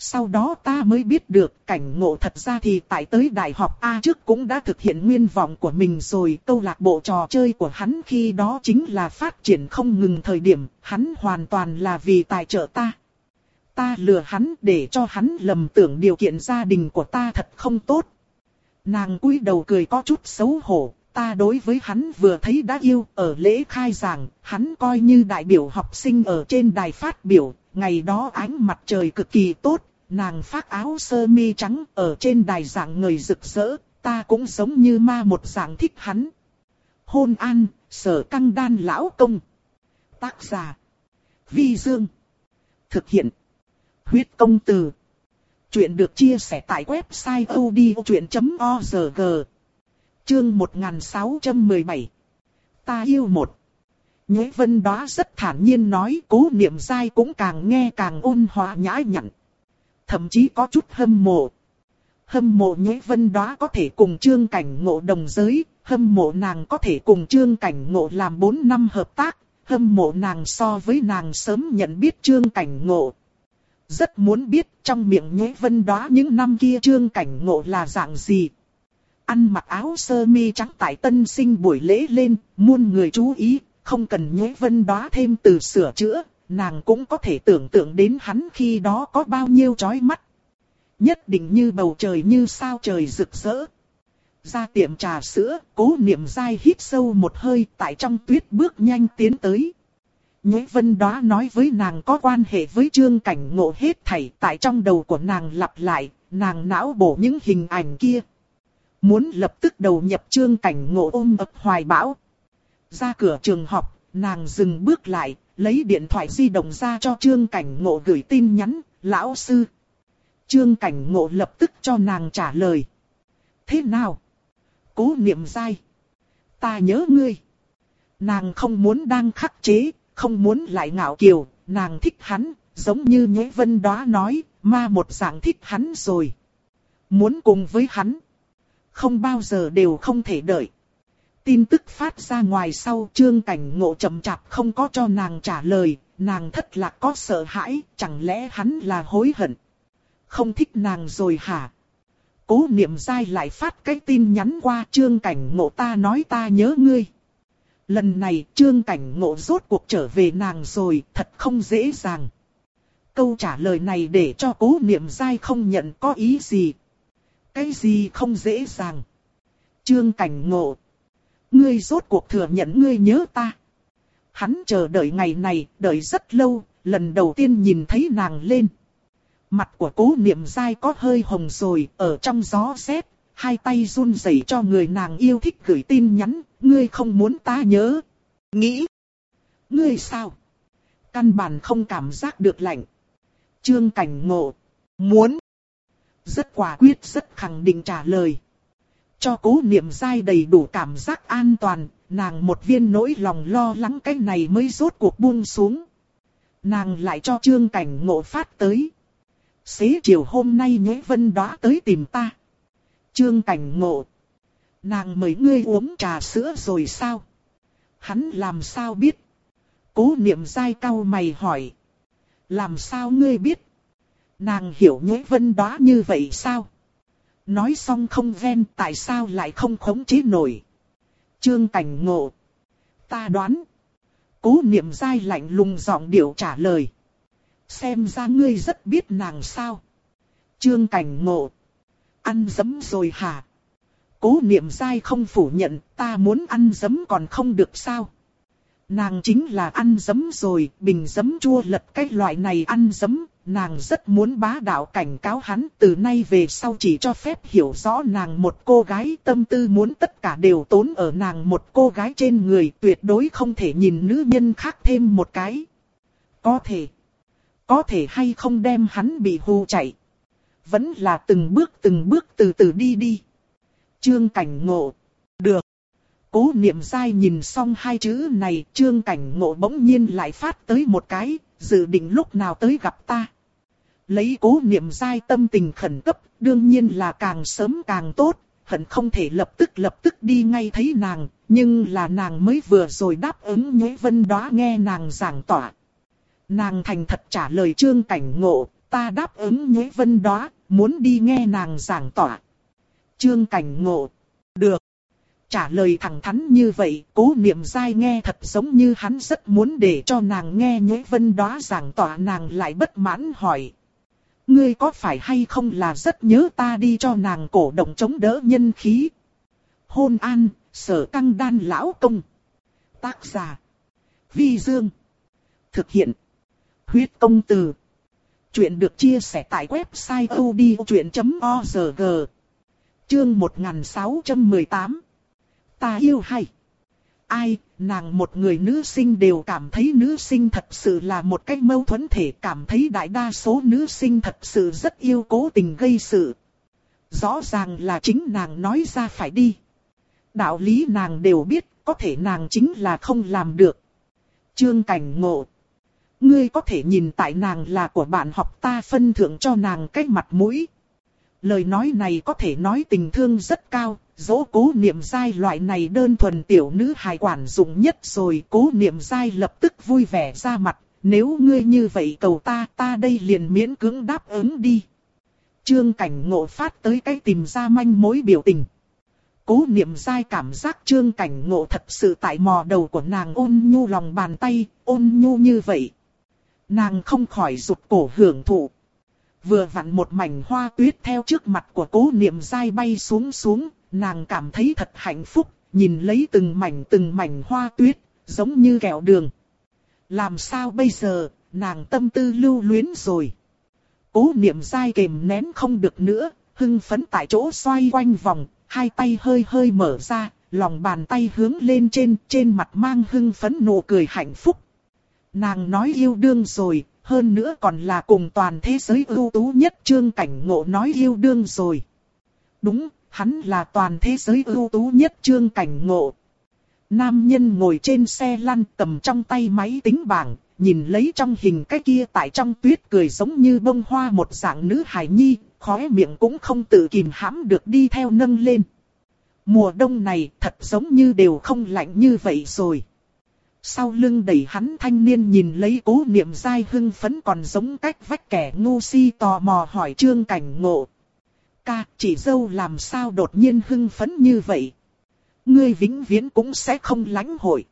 Sau đó ta mới biết được cảnh ngộ thật ra thì tại tới đại học A trước cũng đã thực hiện nguyên vọng của mình rồi. Câu lạc bộ trò chơi của hắn khi đó chính là phát triển không ngừng thời điểm, hắn hoàn toàn là vì tài trợ ta. Ta lừa hắn để cho hắn lầm tưởng điều kiện gia đình của ta thật không tốt. Nàng cúi đầu cười có chút xấu hổ, ta đối với hắn vừa thấy đã yêu, ở lễ khai giảng, hắn coi như đại biểu học sinh ở trên đài phát biểu, ngày đó ánh mặt trời cực kỳ tốt, nàng phát áo sơ mi trắng ở trên đài giảng người rực rỡ, ta cũng giống như ma một dạng thích hắn. Hôn an, sở căng đan lão công. Tác giả. Vi Dương. Thực hiện. Huyết công từ. Chuyện được chia sẻ tại website odchuyện.org. Chương 1617. Ta yêu một. Nhế vân đó rất thản nhiên nói cố niệm dai cũng càng nghe càng ôn hòa nhã nhặn. Thậm chí có chút hâm mộ. Hâm mộ nhế vân đó có thể cùng trương cảnh ngộ đồng giới, hâm mộ nàng có thể cùng trương cảnh ngộ làm 4 năm hợp tác, hâm mộ nàng so với nàng sớm nhận biết trương cảnh ngộ. Rất muốn biết trong miệng nhế vân đó những năm kia trương cảnh ngộ là dạng gì. Ăn mặc áo sơ mi trắng tại tân sinh buổi lễ lên, muôn người chú ý, không cần nhế vân đó thêm từ sửa chữa, nàng cũng có thể tưởng tượng đến hắn khi đó có bao nhiêu chói mắt. Nhất định như bầu trời như sao trời rực rỡ. Ra tiệm trà sữa, cố niệm dai hít sâu một hơi tại trong tuyết bước nhanh tiến tới. Nhế vân đó nói với nàng có quan hệ với trương cảnh ngộ hết thảy tại trong đầu của nàng lặp lại, nàng não bổ những hình ảnh kia. Muốn lập tức đầu nhập trương cảnh ngộ ôm ập hoài bão. Ra cửa trường học, nàng dừng bước lại, lấy điện thoại di động ra cho Trương Cảnh Ngộ gửi tin nhắn, lão sư. Trương Cảnh Ngộ lập tức cho nàng trả lời. Thế nào? Cố niệm dai. Ta nhớ ngươi. Nàng không muốn đang khắc chế, không muốn lại ngạo kiều, nàng thích hắn, giống như nhế Vân đó nói, ma một dạng thích hắn rồi. Muốn cùng với hắn. Không bao giờ đều không thể đợi. Tin tức phát ra ngoài sau trương cảnh ngộ chậm chạp không có cho nàng trả lời, nàng thất lạc có sợ hãi, chẳng lẽ hắn là hối hận. Không thích nàng rồi hả? Cố niệm dai lại phát cái tin nhắn qua trương cảnh ngộ ta nói ta nhớ ngươi. Lần này trương cảnh ngộ rốt cuộc trở về nàng rồi, thật không dễ dàng. Câu trả lời này để cho cố niệm dai không nhận có ý gì. Cái gì không dễ dàng. Trương cảnh ngộ. Ngươi rốt cuộc thừa nhận ngươi nhớ ta. Hắn chờ đợi ngày này, đợi rất lâu, lần đầu tiên nhìn thấy nàng lên. Mặt của cố niệm dai có hơi hồng rồi, ở trong gió rét, hai tay run rẩy cho người nàng yêu thích gửi tin nhắn, ngươi không muốn ta nhớ. Nghĩ, ngươi sao? Căn bản không cảm giác được lạnh. Trương cảnh ngộ, muốn. Rất quả quyết rất khẳng định trả lời. Cho cố niệm dai đầy đủ cảm giác an toàn, nàng một viên nỗi lòng lo lắng cái này mới rốt cuộc buông xuống. Nàng lại cho trương cảnh ngộ phát tới. Xế chiều hôm nay nhế vân đó tới tìm ta. Trương cảnh ngộ. Nàng mời ngươi uống trà sữa rồi sao? Hắn làm sao biết? Cố niệm dai cau mày hỏi. Làm sao ngươi biết? Nàng hiểu nhế vân đó như vậy sao? Nói xong không ven tại sao lại không khống chế nổi? Trương cảnh ngộ. Ta đoán. Cố niệm dai lạnh lùng giọng điệu trả lời. Xem ra ngươi rất biết nàng sao. Trương cảnh ngộ. Ăn dấm rồi hả? Cố niệm dai không phủ nhận, ta muốn ăn dấm còn không được sao? Nàng chính là ăn dấm rồi, bình dấm chua lật cái loại này ăn dấm, nàng rất muốn bá đạo cảnh cáo hắn từ nay về sau chỉ cho phép hiểu rõ nàng một cô gái tâm tư muốn tất cả đều tốn ở nàng một cô gái trên người tuyệt đối không thể nhìn nữ nhân khác thêm một cái. Có thể, có thể hay không đem hắn bị hù chạy. Vẫn là từng bước từng bước từ từ đi đi. Trương cảnh ngộ, được. Cố niệm dai nhìn xong hai chữ này, trương cảnh ngộ bỗng nhiên lại phát tới một cái, dự định lúc nào tới gặp ta. Lấy cố niệm dai tâm tình khẩn cấp, đương nhiên là càng sớm càng tốt, hận không thể lập tức lập tức đi ngay thấy nàng, nhưng là nàng mới vừa rồi đáp ứng nhuế vân đó nghe nàng giảng tỏa. Nàng thành thật trả lời trương cảnh ngộ, ta đáp ứng nhuế vân đó, muốn đi nghe nàng giảng tỏa. Trương cảnh ngộ, được. Trả lời thẳng thắn như vậy, cố niệm dai nghe thật giống như hắn rất muốn để cho nàng nghe nhuế vân đó giảng tỏa nàng lại bất mãn hỏi. Ngươi có phải hay không là rất nhớ ta đi cho nàng cổ động chống đỡ nhân khí? Hôn an, sở căng đan lão công. Tác giả. Vi Dương. Thực hiện. Huyết công từ. Chuyện được chia sẻ tại website odchuyện.org. Chương 1618. Ta yêu hay. Ai, nàng một người nữ sinh đều cảm thấy nữ sinh thật sự là một cách mâu thuẫn thể cảm thấy đại đa số nữ sinh thật sự rất yêu cố tình gây sự. Rõ ràng là chính nàng nói ra phải đi. Đạo lý nàng đều biết, có thể nàng chính là không làm được. Trương Cảnh Ngộ Ngươi có thể nhìn tại nàng là của bạn học ta phân thưởng cho nàng cái mặt mũi. Lời nói này có thể nói tình thương rất cao, dỗ cố niệm dai loại này đơn thuần tiểu nữ hài quản dụng nhất rồi. Cố niệm dai lập tức vui vẻ ra mặt, nếu ngươi như vậy cầu ta, ta đây liền miễn cưỡng đáp ứng đi. Trương cảnh ngộ phát tới cái tìm ra manh mối biểu tình. Cố niệm dai cảm giác trương cảnh ngộ thật sự tại mò đầu của nàng ôn nhu lòng bàn tay, ôn nhu như vậy. Nàng không khỏi rụt cổ hưởng thụ. Vừa vặn một mảnh hoa tuyết theo trước mặt của cố niệm dai bay xuống xuống, nàng cảm thấy thật hạnh phúc, nhìn lấy từng mảnh từng mảnh hoa tuyết, giống như kẹo đường. Làm sao bây giờ, nàng tâm tư lưu luyến rồi. Cố niệm dai kềm nén không được nữa, hưng phấn tại chỗ xoay quanh vòng, hai tay hơi hơi mở ra, lòng bàn tay hướng lên trên, trên mặt mang hưng phấn nụ cười hạnh phúc. Nàng nói yêu đương rồi, hơn nữa còn là cùng toàn thế giới ưu tú nhất trương cảnh ngộ nói yêu đương rồi. Đúng, hắn là toàn thế giới ưu tú nhất trương cảnh ngộ. Nam nhân ngồi trên xe lăn cầm trong tay máy tính bảng, nhìn lấy trong hình cái kia tại trong tuyết cười giống như bông hoa một dạng nữ hài nhi, khóe miệng cũng không tự kìm hãm được đi theo nâng lên. Mùa đông này thật giống như đều không lạnh như vậy rồi. Sau lưng đẩy hắn thanh niên nhìn lấy cố niệm dai hưng phấn còn giống cách vách kẻ ngu si tò mò hỏi trương cảnh ngộ. Ca, chỉ dâu làm sao đột nhiên hưng phấn như vậy? Ngươi vĩnh viễn cũng sẽ không lánh hội.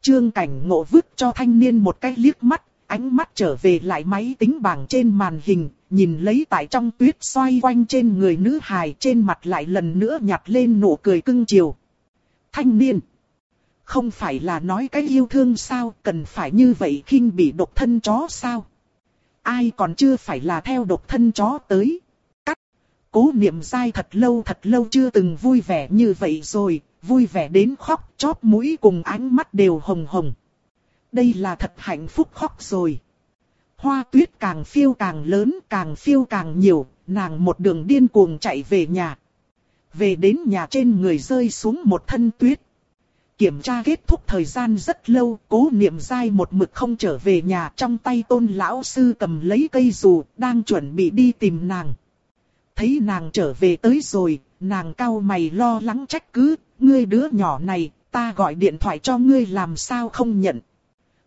Trương cảnh ngộ vứt cho thanh niên một cái liếc mắt, ánh mắt trở về lại máy tính bảng trên màn hình, nhìn lấy tại trong tuyết xoay quanh trên người nữ hài trên mặt lại lần nữa nhặt lên nụ cười cưng chiều. Thanh niên. Không phải là nói cái yêu thương sao, cần phải như vậy khinh bị độc thân chó sao? Ai còn chưa phải là theo độc thân chó tới? Cắt. Cố niệm dai thật lâu thật lâu chưa từng vui vẻ như vậy rồi, vui vẻ đến khóc, chóp mũi cùng ánh mắt đều hồng hồng. Đây là thật hạnh phúc khóc rồi. Hoa tuyết càng phiêu càng lớn, càng phiêu càng nhiều, nàng một đường điên cuồng chạy về nhà. Về đến nhà trên người rơi xuống một thân tuyết. Kiểm tra kết thúc thời gian rất lâu, cố niệm dai một mực không trở về nhà trong tay tôn lão sư cầm lấy cây dù, đang chuẩn bị đi tìm nàng. Thấy nàng trở về tới rồi, nàng cao mày lo lắng trách cứ, ngươi đứa nhỏ này, ta gọi điện thoại cho ngươi làm sao không nhận.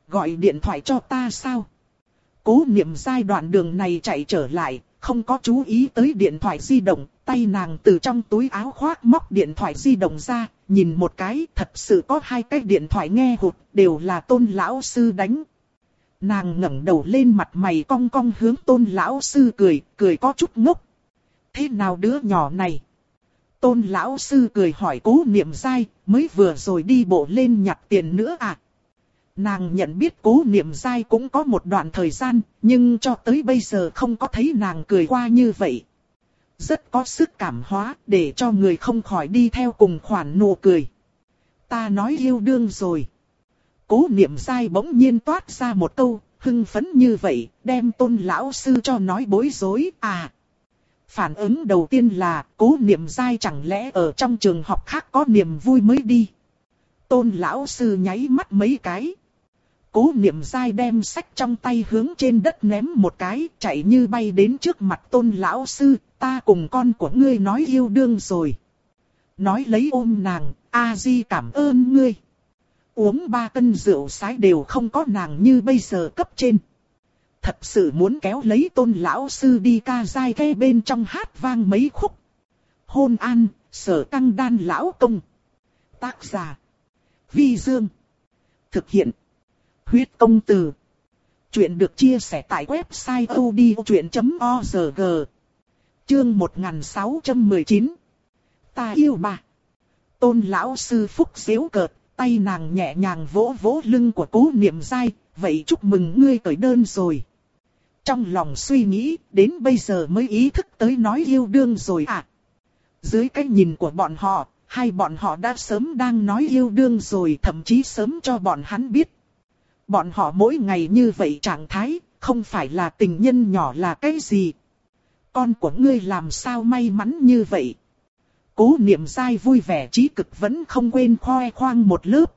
Gọi điện thoại cho ta sao? Cố niệm giai đoạn đường này chạy trở lại, không có chú ý tới điện thoại di động, tay nàng từ trong túi áo khoác móc điện thoại di động ra, nhìn một cái, thật sự có hai cái điện thoại nghe hụt, đều là tôn lão sư đánh. Nàng ngẩng đầu lên mặt mày cong cong hướng tôn lão sư cười, cười có chút ngốc. Thế nào đứa nhỏ này? Tôn lão sư cười hỏi cố niệm dai, mới vừa rồi đi bộ lên nhặt tiền nữa à? Nàng nhận biết cố niệm dai cũng có một đoạn thời gian, nhưng cho tới bây giờ không có thấy nàng cười qua như vậy. Rất có sức cảm hóa để cho người không khỏi đi theo cùng khoản nụ cười. Ta nói yêu đương rồi. Cố niệm sai bỗng nhiên toát ra một câu, hưng phấn như vậy, đem tôn lão sư cho nói bối rối, à. Phản ứng đầu tiên là, cố niệm sai chẳng lẽ ở trong trường học khác có niềm vui mới đi. Tôn lão sư nháy mắt mấy cái. Cố niệm dai đem sách trong tay hướng trên đất ném một cái, chạy như bay đến trước mặt tôn lão sư, ta cùng con của ngươi nói yêu đương rồi. Nói lấy ôm nàng, A-di cảm ơn ngươi. Uống ba cân rượu sái đều không có nàng như bây giờ cấp trên. Thật sự muốn kéo lấy tôn lão sư đi ca dai khe bên trong hát vang mấy khúc. Hôn an, sở căng đan lão công. Tác giả. Vi Dương. Thực hiện. Huyết công từ. Chuyện được chia sẻ tại website odchuyện.org. Chương 1619. Ta yêu bà. Tôn lão sư phúc xíu cợt, tay nàng nhẹ nhàng vỗ vỗ lưng của cố niệm dai, vậy chúc mừng ngươi tới đơn rồi. Trong lòng suy nghĩ, đến bây giờ mới ý thức tới nói yêu đương rồi à. Dưới cái nhìn của bọn họ, hai bọn họ đã sớm đang nói yêu đương rồi thậm chí sớm cho bọn hắn biết. Bọn họ mỗi ngày như vậy trạng thái, không phải là tình nhân nhỏ là cái gì. Con của ngươi làm sao may mắn như vậy. Cố niệm dai vui vẻ trí cực vẫn không quên khoe khoang một lớp.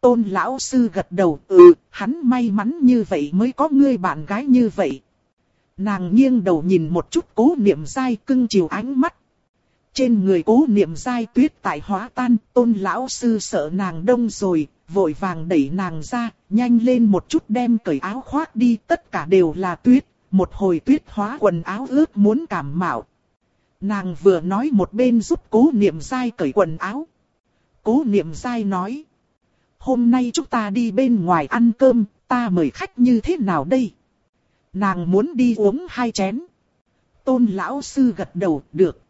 Tôn lão sư gật đầu, ừ, hắn may mắn như vậy mới có ngươi bạn gái như vậy. Nàng nghiêng đầu nhìn một chút cố niệm dai cưng chiều ánh mắt. Trên người cố niệm dai tuyết tại hóa tan, tôn lão sư sợ nàng đông rồi, vội vàng đẩy nàng ra, nhanh lên một chút đem cởi áo khoác đi, tất cả đều là tuyết, một hồi tuyết hóa quần áo ướt muốn cảm mạo. Nàng vừa nói một bên giúp cố niệm dai cởi quần áo. Cố niệm dai nói hôm nay chúng ta đi bên ngoài ăn cơm, ta mời khách như thế nào đây? Nàng muốn đi uống hai chén. Tôn lão sư gật đầu, được.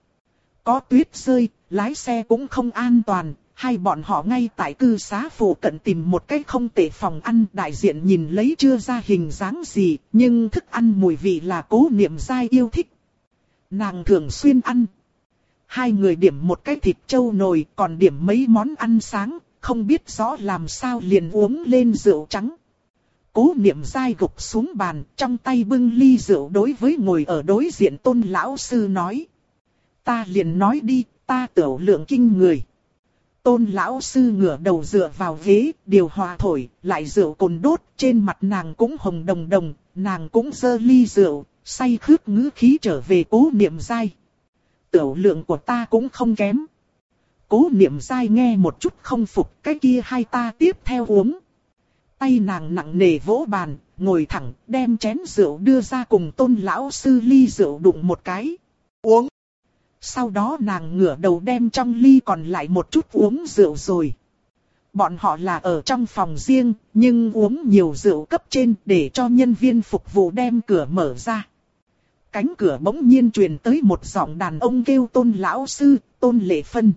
Có tuyết rơi, lái xe cũng không an toàn, hai bọn họ ngay tại cư xá phụ cận tìm một cái không tệ phòng ăn đại diện nhìn lấy chưa ra hình dáng gì, nhưng thức ăn mùi vị là cố niệm dai yêu thích. Nàng thường xuyên ăn. hai người điểm một cái thịt trâu nồi còn điểm mấy món ăn sáng, không biết rõ làm sao liền uống lên rượu trắng. Cố niệm dai gục xuống bàn, trong tay bưng ly rượu đối với ngồi ở đối diện tôn lão sư nói. Ta liền nói đi, ta tiểu lượng kinh người. Tôn lão sư ngửa đầu dựa vào ghế, điều hòa thổi, lại rượu cồn đốt, trên mặt nàng cũng hồng đồng đồng, nàng cũng dơ ly rượu, say khướt ngữ khí trở về cố niệm dai. Tiểu lượng của ta cũng không kém. Cố niệm dai nghe một chút không phục, cái kia hai ta tiếp theo uống. Tay nàng nặng nề vỗ bàn, ngồi thẳng, đem chén rượu đưa ra cùng tôn lão sư ly rượu đụng một cái. Uống. Sau đó nàng ngửa đầu đem trong ly còn lại một chút uống rượu rồi. Bọn họ là ở trong phòng riêng, nhưng uống nhiều rượu cấp trên để cho nhân viên phục vụ đem cửa mở ra. Cánh cửa bỗng nhiên truyền tới một giọng đàn ông kêu tôn lão sư, tôn lệ phân.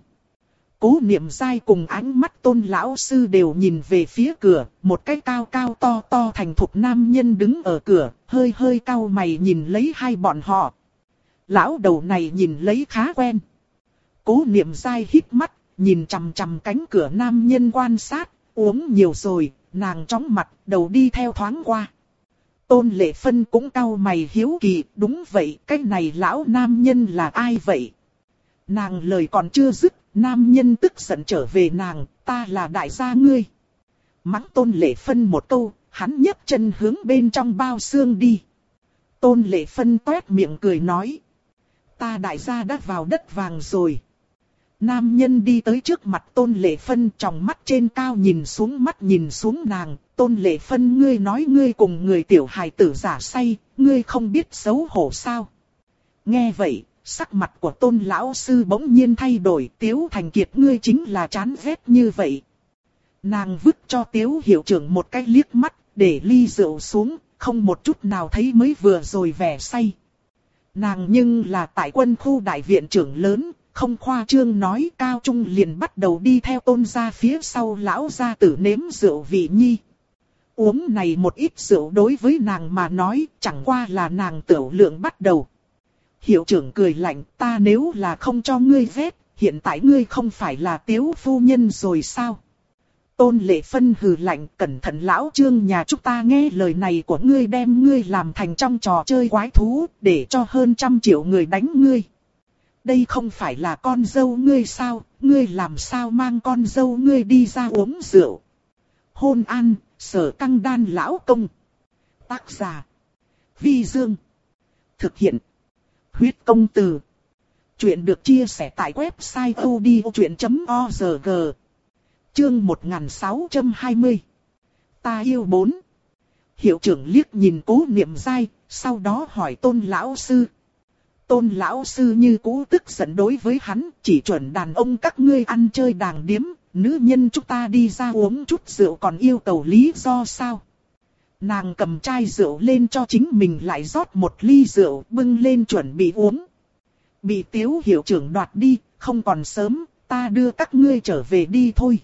Cố niệm dai cùng ánh mắt tôn lão sư đều nhìn về phía cửa, một cái cao cao to to thành thục nam nhân đứng ở cửa, hơi hơi cao mày nhìn lấy hai bọn họ. Lão đầu này nhìn lấy khá quen. Cố niệm dai hít mắt, nhìn chằm chằm cánh cửa nam nhân quan sát, uống nhiều rồi, nàng chóng mặt, đầu đi theo thoáng qua. Tôn lệ phân cũng cao mày hiếu kỳ, đúng vậy, cái này lão nam nhân là ai vậy? Nàng lời còn chưa dứt, nam nhân tức giận trở về nàng, ta là đại gia ngươi. Mắng tôn lệ phân một câu, hắn nhấc chân hướng bên trong bao xương đi. Tôn lệ phân toét miệng cười nói. Ta đại gia đã vào đất vàng rồi. Nam nhân đi tới trước mặt tôn lệ phân trong mắt trên cao nhìn xuống mắt nhìn xuống nàng. Tôn lệ phân ngươi nói ngươi cùng người tiểu hài tử giả say, ngươi không biết xấu hổ sao. Nghe vậy, sắc mặt của tôn lão sư bỗng nhiên thay đổi. Tiếu thành kiệt ngươi chính là chán ghét như vậy. Nàng vứt cho tiếu hiệu trưởng một cái liếc mắt, để ly rượu xuống, không một chút nào thấy mới vừa rồi vẻ say. Nàng nhưng là tại quân khu đại viện trưởng lớn, không khoa trương nói cao trung liền bắt đầu đi theo tôn gia phía sau lão gia tử nếm rượu vị nhi. Uống này một ít rượu đối với nàng mà nói chẳng qua là nàng tiểu lượng bắt đầu. Hiệu trưởng cười lạnh ta nếu là không cho ngươi vét, hiện tại ngươi không phải là tiếu phu nhân rồi sao? Tôn lệ phân hừ lạnh cẩn thận lão trương nhà chúng ta nghe lời này của ngươi đem ngươi làm thành trong trò chơi quái thú để cho hơn trăm triệu người đánh ngươi. Đây không phải là con dâu ngươi sao, ngươi làm sao mang con dâu ngươi đi ra uống rượu. Hôn an, sở căng đan lão công. Tác giả. Vi Dương. Thực hiện. Huyết công từ. Chuyện được chia sẻ tại website odchuyện.org. Chương 1620 Ta yêu bốn. Hiệu trưởng liếc nhìn cố niệm dai, sau đó hỏi tôn lão sư. Tôn lão sư như cũ tức giận đối với hắn, chỉ chuẩn đàn ông các ngươi ăn chơi đàng điếm, nữ nhân chúng ta đi ra uống chút rượu còn yêu cầu lý do sao. Nàng cầm chai rượu lên cho chính mình lại rót một ly rượu bưng lên chuẩn bị uống. Bị tiếu hiệu trưởng đoạt đi, không còn sớm, ta đưa các ngươi trở về đi thôi.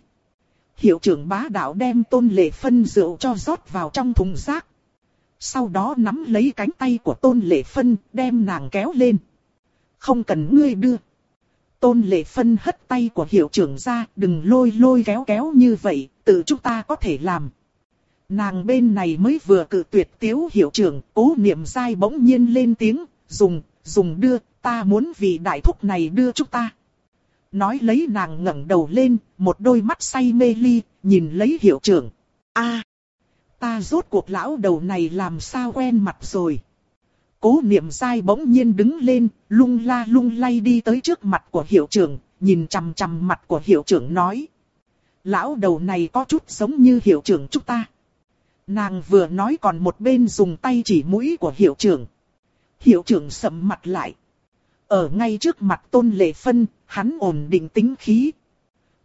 Hiệu trưởng bá đạo đem tôn lệ phân rượu cho rót vào trong thùng rác. Sau đó nắm lấy cánh tay của tôn lệ phân, đem nàng kéo lên. Không cần ngươi đưa. Tôn lệ phân hất tay của hiệu trưởng ra, đừng lôi lôi kéo kéo như vậy, tự chúng ta có thể làm. Nàng bên này mới vừa cự tuyệt tiếu hiệu trưởng, cố niệm dai bỗng nhiên lên tiếng, dùng, dùng đưa, ta muốn vì đại thúc này đưa chúng ta. Nói lấy nàng ngẩng đầu lên, một đôi mắt say mê ly, nhìn lấy hiệu trưởng. a ta rốt cuộc lão đầu này làm sao quen mặt rồi. Cố niệm dai bỗng nhiên đứng lên, lung la lung lay đi tới trước mặt của hiệu trưởng, nhìn chằm chằm mặt của hiệu trưởng nói. Lão đầu này có chút giống như hiệu trưởng chúng ta. Nàng vừa nói còn một bên dùng tay chỉ mũi của hiệu trưởng. Hiệu trưởng sầm mặt lại. Ở ngay trước mặt tôn lệ phân, hắn ổn định tính khí.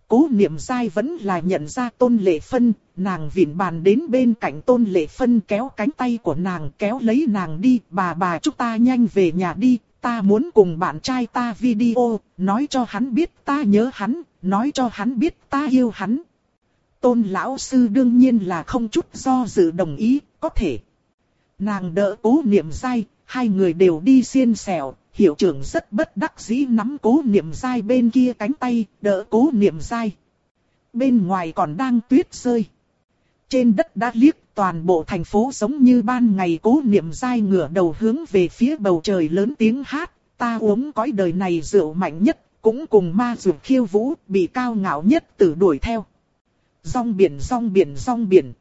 Cố niệm dai vẫn là nhận ra tôn lệ phân, nàng vịn bàn đến bên cạnh tôn lệ phân kéo cánh tay của nàng kéo lấy nàng đi, bà bà chúng ta nhanh về nhà đi, ta muốn cùng bạn trai ta video, nói cho hắn biết ta nhớ hắn, nói cho hắn biết ta yêu hắn. Tôn lão sư đương nhiên là không chút do dự đồng ý, có thể. Nàng đỡ cố niệm dai, hai người đều đi xiên xẻo, Hiệu trưởng rất bất đắc dĩ nắm cố niệm dai bên kia cánh tay, đỡ cố niệm dai. Bên ngoài còn đang tuyết rơi. Trên đất đã liếc toàn bộ thành phố giống như ban ngày cố niệm dai ngửa đầu hướng về phía bầu trời lớn tiếng hát. Ta uống cõi đời này rượu mạnh nhất, cũng cùng ma dược khiêu vũ, bị cao ngạo nhất tử đuổi theo. Rong biển rong biển rong biển.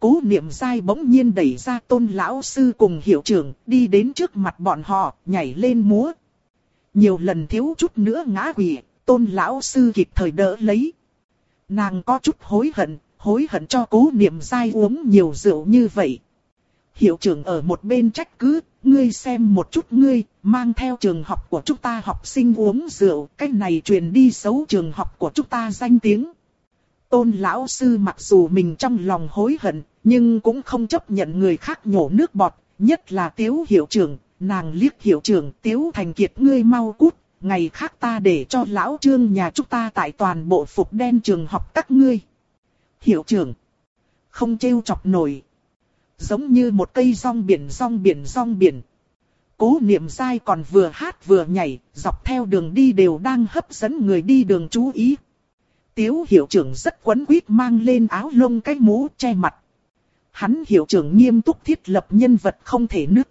Cố niệm dai bỗng nhiên đẩy ra tôn lão sư cùng hiệu trưởng, đi đến trước mặt bọn họ, nhảy lên múa. Nhiều lần thiếu chút nữa ngã quỵ, tôn lão sư kịp thời đỡ lấy. Nàng có chút hối hận, hối hận cho cố niệm dai uống nhiều rượu như vậy. Hiệu trưởng ở một bên trách cứ, ngươi xem một chút ngươi, mang theo trường học của chúng ta học sinh uống rượu, cách này truyền đi xấu trường học của chúng ta danh tiếng. Tôn lão sư mặc dù mình trong lòng hối hận, nhưng cũng không chấp nhận người khác nhổ nước bọt, nhất là tiếu hiệu trưởng, nàng liếc hiệu trưởng tiếu thành kiệt ngươi mau cút, ngày khác ta để cho lão trương nhà chúng ta tại toàn bộ phục đen trường học các ngươi. Hiệu trưởng, không trêu chọc nổi, giống như một cây rong biển rong biển rong biển. Cố niệm dai còn vừa hát vừa nhảy, dọc theo đường đi đều đang hấp dẫn người đi đường chú ý. Tiếu hiệu trưởng rất quấn quýt mang lên áo lông cái mũ che mặt. Hắn hiệu trưởng nghiêm túc thiết lập nhân vật không thể nứt.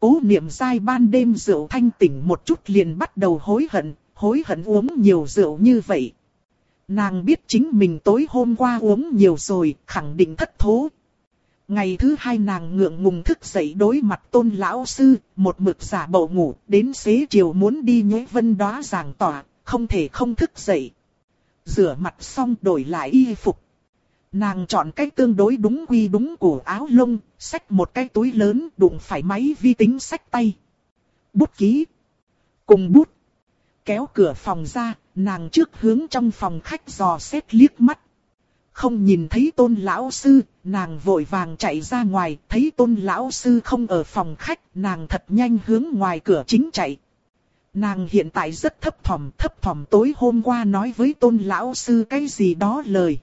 Cố niệm sai ban đêm rượu thanh tỉnh một chút liền bắt đầu hối hận, hối hận uống nhiều rượu như vậy. Nàng biết chính mình tối hôm qua uống nhiều rồi, khẳng định thất thố. Ngày thứ hai nàng ngượng ngùng thức dậy đối mặt tôn lão sư, một mực giả bộ ngủ, đến xế chiều muốn đi nhuế vân đó giảng tỏa, không thể không thức dậy. Rửa mặt xong đổi lại y phục. Nàng chọn cách tương đối đúng quy đúng của áo lông, xách một cái túi lớn đụng phải máy vi tính sách tay. Bút ký. Cùng bút. Kéo cửa phòng ra, nàng trước hướng trong phòng khách dò xét liếc mắt. Không nhìn thấy tôn lão sư, nàng vội vàng chạy ra ngoài, thấy tôn lão sư không ở phòng khách, nàng thật nhanh hướng ngoài cửa chính chạy. Nàng hiện tại rất thấp thỏm, thấp thỏm tối hôm qua nói với tôn lão sư cái gì đó lời.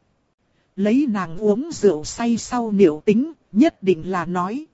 Lấy nàng uống rượu say sau niệu tính, nhất định là nói.